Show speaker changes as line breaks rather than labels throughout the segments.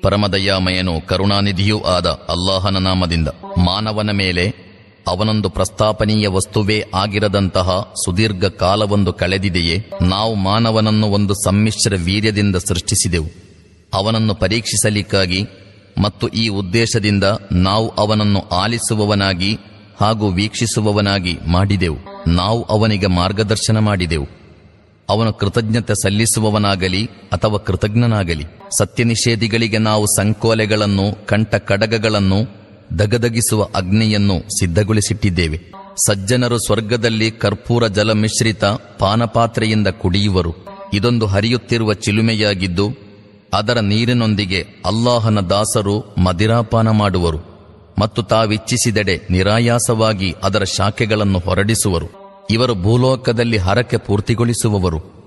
ಪರಮದಯಾಮಯನು ಕರುಣಾನಿಧಿಯೂ ಆದ ಅಲ್ಲಾಹನ ನಾಮದಿಂದ ಮಾನವನ ಮೇಲೆ ಅವನೊಂದು ಪ್ರಸ್ತಾಪನೀಯ ವಸ್ತುವೇ ಆಗಿರದಂತಹ ಸುದೀರ್ಘ ಕಾಲವೊಂದು ಕಳೆದಿದೆಯೇ? ನಾವು ಮಾನವನನ್ನು ಒಂದು ಸಮ್ಮಿಶ್ರ ವೀರ್ಯದಿಂದ ಸೃಷ್ಟಿಸಿದೆವು. ಅವನನ್ನು ಪರೀಕ್ಷಿಸಲಿಕ್ಕಾಗಿ ಮತ್ತು ಈ ಉದ್ದೇಶದಿಂದ ನಾವು ಅವನನ್ನು ಆಲಿಸುವವನಾಗಿ ಹಾಗೂ ವೀಕ್ಷಿಸುವವನಾಗಿ ಮಾಡಿದೆವು. ನಾವು ಅವನಿಗೆ ಮಾರ್ಗದರ್ಶನ ಮಾಡಿದೆವು. ಅವನು ಕೃತಜ್ಞತೆ ಸಲ್ಲಿಸುವವನಾಗಲಿ ಅಥವಾ ಕೃತಜ್ಞನಾಗಲಿ. ಸತ್ಯ ನಿಷೇಧಿಗಳಿಗೆ ನಾವು ಸಂಕೋಲೆಗಳನ್ನು, ಕಂಠ ಕಡಗಗಳನ್ನು ದಗದಗಿಸುವ ಅಗ್ನಿಯನ್ನು ಸಿದ್ಧಗೊಳಿಸಿಟ್ಟಿದ್ದೇವೆ. ಸಜ್ಜನರು ಸ್ವರ್ಗದಲ್ಲಿ ಕರ್ಪೂರ ಜಲ ಮಿಶ್ರಿತ ಪಾನಪಾತ್ರೆಯಿಂದ ಕುಡಿಯುವರು. ಇದೊಂದು ಹರಿಯುತ್ತಿರುವ ಚಿಲುಮೆಯಾಗಿದ್ದು, ಅದರ ನೀರಿನೊಂದಿಗೆ ಅಲ್ಲಾಹನ ದಾಸರು ಮದಿರಾಪಾನ ಮಾಡುವರು ಮತ್ತು ತಾವಿಚ್ಛಿಸಿದೆಡೆ ನಿರಾಯಾಸವಾಗಿ ಅದರ ಶಾಖೆಗಳನ್ನು ಹೊರಡಿಸುವರು. ಇವರು ಭೂಲೋಕದಲ್ಲಿ ಹರಕೆ ಪೂರ್ತಿಗೊಳಿಸುವವರು.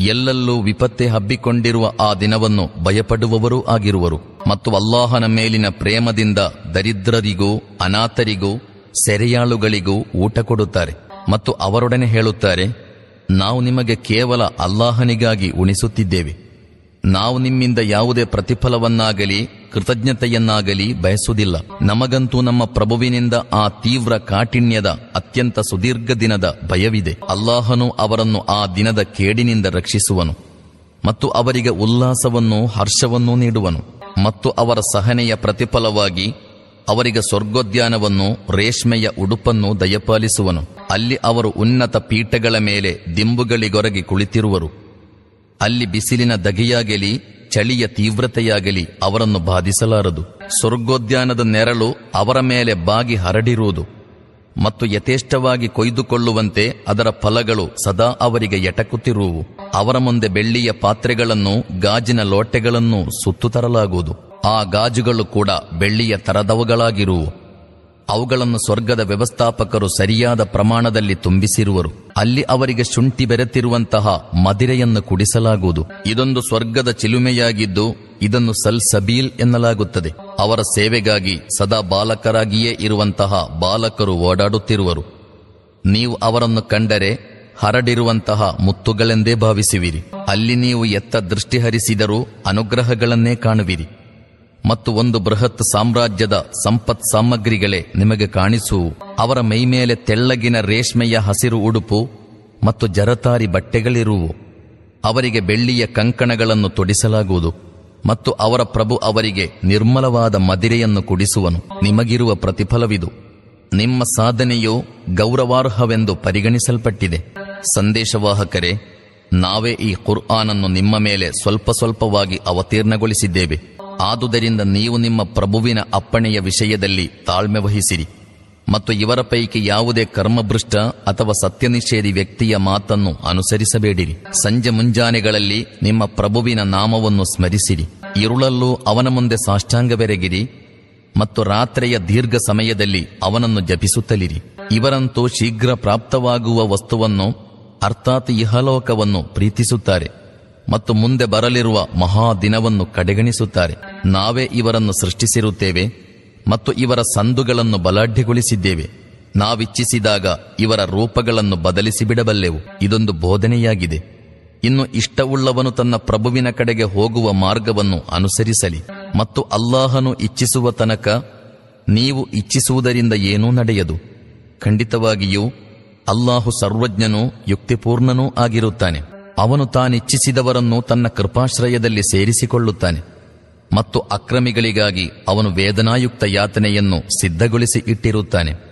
ಎಲ್ಲೆಲ್ಲೂ ವಿಪತ್ತೆ ಹಬ್ಬಿಕೊಂಡಿರುವ ಆ ದಿನವನ್ನು ಭಯಪಡುವವರೂ ಆಗಿರುವರು. ಮತ್ತು ಅಲ್ಲಾಹನ ಮೇಲಿನ ಪ್ರೇಮದಿಂದ ದರಿದ್ರರಿಗೂ, ಅನಾಥರಿಗೂ, ಸೆರೆಯಾಳುಗಳಿಗೂ ಊಟ ಕೊಡುತ್ತಾರೆ. ಮತ್ತು ಅವರೊಡನೆ ಹೇಳುತ್ತಾರೆ, ನಾವು ನಿಮಗೆ ಕೇವಲ ಅಲ್ಲಾಹನಿಗಾಗಿ ಉಣಿಸುತ್ತಿದ್ದೇವೆ. ನಾವು ನಿಮ್ಮಿಂದ ಯಾವುದೇ ಪ್ರತಿಫಲವನ್ನಾಗಲಿ ಕೃತಜ್ಞತೆಯನ್ನಾಗಲಿ ಬಯಸುವುದಿಲ್ಲ. ನಮಗಂತೂ ನಮ್ಮ ಪ್ರಭುವಿನಿಂದ ಆ ತೀವ್ರ ಕಾಠಿಣ್ಯದ, ಅತ್ಯಂತ ಸುದೀರ್ಘ ದಿನದ ಭಯವಿದೆ. ಅಲ್ಲಾಹನು ಅವರನ್ನು ಆ ದಿನದ ಕೇಡಿನಿಂದ ರಕ್ಷಿಸುವನು ಮತ್ತು ಅವರಿಗೆ ಉಲ್ಲಾಸವನ್ನೂ ಹರ್ಷವನ್ನೂ ನೀಡುವನು ಮತ್ತು ಅವರ ಸಹನೆಯ ಪ್ರತಿಫಲವಾಗಿ ಅವರಿಗೆ ಸ್ವರ್ಗೋದ್ಯಾನವನ್ನು, ರೇಷ್ಮೆಯ ಉಡುಪನ್ನು ದಯಪಾಲಿಸುವನು. ಅಲ್ಲಿ ಅವರು ಉನ್ನತ ಪೀಠಗಳ ಮೇಲೆ ದಿಂಬುಗಳಿಗೊರಗಿ ಕುಳಿತಿರುವರು. ಅಲ್ಲಿ ಬಿಸಿಲಿನ ದಗೆಯಾಗಲಿ ಚಳಿಯ ತೀವ್ರತೆಯಾಗಲಿ ಅವರನ್ನು ಬಾಧಿಸಲಾರದು. ಸ್ವರ್ಗೋದ್ಯಾನದ ನೆರಳು ಅವರ ಮೇಲೆ ಬಾಗಿ ಹರಡಿರುವುದು. ಮತ್ತು ಯಥೇಷ್ಟವಾಗಿ ಕೊಯ್ದುಕೊಳ್ಳುವಂತೆ ಅದರ ಫಲಗಳು ಸದಾ ಅವರಿಗೆ ಎಟಕುತ್ತಿರುವು. ಅವರ ಮುಂದೆ ಬೆಳ್ಳಿಯ ಪಾತ್ರೆಗಳನ್ನು ಗಾಜಿನ ಲೋಟೆಗಳನ್ನು ಸುತ್ತು ತರಲಾಗುವುದು ಆ ಗಾಜುಗಳು ಕೂಡ ಬೆಳ್ಳಿಯ ತರದವುಗಳಾಗಿರುವು. ಅವುಗಳನ್ನು ಸ್ವರ್ಗದ ವ್ಯವಸ್ಥಾಪಕರು ಸರಿಯಾದ ಪ್ರಮಾಣದಲ್ಲಿ ತುಂಬಿಸಿರುವರು. ಅಲ್ಲಿ ಅವರಿಗೆ ಶುಂಠಿ ಬೆರೆತಿರುವಂತಹ ಮದಿರೆಯನ್ನು ಕುಡಿಸಲಾಗುವುದು. ಇದೊಂದು ಸ್ವರ್ಗದ ಚಿಲುಮೆಯಾಗಿದ್ದು, ಇದನ್ನು ಸಲ್ ಸಬೀಲ್ ಎನ್ನಲಾಗುತ್ತದೆ. ಅವರ ಸೇವೆಗಾಗಿ ಸದಾ ಬಾಲಕರಾಗಿಯೇ ಇರುವಂತಹ ಬಾಲಕರು ಓಡಾಡುತ್ತಿರುವರು. ನೀವು ಅವರನ್ನು ಕಂಡರೆ ಹರಡಿರುವಂತಹ ಮುತ್ತುಗಳೆಂದೇ ಭಾವಿಸುವಿರಿ. ಅಲ್ಲಿ ನೀವು ಎತ್ತ ದೃಷ್ಟಿ ಹರಿಸಿದರೂ ಅನುಗ್ರಹಗಳನ್ನೇ ಕಾಣುವಿರಿ. ಮತ್ತು ಒಂದು ಬೃಹತ್ ಸಾಮ್ರಾಜ್ಯದ ಸಂಪತ್ ಸಾಮಗ್ರಿಗಳೇ ನಿಮಗೆ ಕಾಣಿಸು. ಅವರ ಮೈಮೇಲೆ ತೆಳ್ಳಗಿನ ರೇಷ್ಮೆಯ ಹಸಿರು ಉಡುಪು ಮತ್ತು ಜರತಾರಿ ಬಟ್ಟೆಗಳಿರುವು. ಅವರಿಗೆ ಬೆಳ್ಳಿಯ ಕಂಕಣಗಳನ್ನು ತೊಡಿಸಲಾಗುವುದು ಮತ್ತು ಅವರ ಪ್ರಭು ಅವರಿಗೆ ನಿರ್ಮಲವಾದ ಮದಿರೆಯನ್ನು ಕುಡಿಸುವನು. ನಿಮಗಿರುವ ಪ್ರತಿಫಲವಿದು. ನಿಮ್ಮ ಸಾಧನೆಯು ಗೌರವಾರ್ಹವೆಂದು ಪರಿಗಣಿಸಲ್ಪಟ್ಟಿದೆ. ಸಂದೇಶವಾಹಕರೇ, ನಾವೇ ಈ ಕುರ್ಆನನ್ನು ನಿಮ್ಮ ಮೇಲೆ ಸ್ವಲ್ಪ ಸ್ವಲ್ಪವಾಗಿ ಅವತೀರ್ಣಗೊಳಿಸಿದ್ದೇವೆ. ಆದುದರಿಂದ ನೀವು ನಿಮ್ಮ ಪ್ರಭುವಿನ ಅಪ್ಪಣೆಯ ವಿಷಯದಲ್ಲಿ ತಾಳ್ಮೆ ವಹಿಸಿರಿ. ಮತ್ತು ಇವರ ಪೈಕಿ ಯಾವುದೇ ಕರ್ಮಭೃಷ್ಟ ಅಥವಾ ಸತ್ಯನಿಷೇಧಿ ವ್ಯಕ್ತಿಯ ಮಾತನ್ನು ಅನುಸರಿಸಬೇಡಿರಿ. ಸಂಜೆ ಮುಂಜಾನೆಗಳಲ್ಲಿ ನಿಮ್ಮ ಪ್ರಭುವಿನ ನಾಮವನ್ನು ಸ್ಮರಿಸಿರಿ. ಇರುಳಲ್ಲೂ ಅವನ ಮುಂದೆ ಸಾಷ್ಟಾಂಗವೆರಗಿರಿ ಮತ್ತು ರಾತ್ರಿಯ ದೀರ್ಘ ಸಮಯದಲ್ಲಿ ಅವನನ್ನು ಜಪಿಸುತ್ತಲಿರಿ. ಇವರಂತೂ ಶೀಘ್ರ ಪ್ರಾಪ್ತವಾಗುವ ವಸ್ತುವನ್ನು, ಅರ್ಥಾತ್ ಇಹಲೋಕವನ್ನು ಪ್ರೀತಿಸುತ್ತಾರೆ ಮತ್ತು ಮುಂದೆ ಬರಲಿರುವ ಮಹಾದಿನವನ್ನು ಕಡೆಗಣಿಸುತ್ತಾರೆ. ನಾವೇ ಇವರನ್ನು ಸೃಷ್ಟಿಸಿರುತ್ತೇವೆ ಮತ್ತು ಇವರ ಸಂದುಗಳನ್ನು ಬಲಾಢ್ಯಗೊಳಿಸಿದ್ದೇವೆ. ನಾವಿಚ್ಛಿಸಿದಾಗ ಇವರ ರೂಪಗಳನ್ನು ಬದಲಿಸಿ ಬಿಡಬಲ್ಲೆವು ಇದೊಂದು ಬೋಧನೆಯಾಗಿದೆ. ಇನ್ನು ಇಷ್ಟವುಳ್ಳವನು ತನ್ನ ಪ್ರಭುವಿನ ಕಡೆಗೆ ಹೋಗುವ ಮಾರ್ಗವನ್ನು ಅನುಸರಿಸಲಿ ಮತ್ತು ಅಲ್ಲಾಹನು ಇಚ್ಛಿಸುವ ತನಕ ನೀವು ಇಚ್ಛಿಸುವುದರಿಂದ ಏನೂ ನಡೆಯದು. ಖಂಡಿತವಾಗಿಯೂ ಅಲ್ಲಾಹು ಸರ್ವಜ್ಞನೂ ಯುಕ್ತಿಪೂರ್ಣನೂ ಆಗಿರುತ್ತಾನೆ. ಅವನು ತಾನಿಚ್ಛಿಸಿದವರನ್ನು ತನ್ನ ಕೃಪಾಶ್ರಯದಲ್ಲಿ ಸೇರಿಸಿಕೊಳ್ಳುತ್ತಾನೆ. ಮತ್ತು ಅಕ್ರಮಿಗಳಿಗಾಗಿ ಅವನು ವೇದನಾಯುಕ್ತ ಯಾತನೆಯನ್ನು ಸಿದ್ಧಗೊಳಿಸಿ ಇಟ್ಟಿರುತ್ತಾನೆ.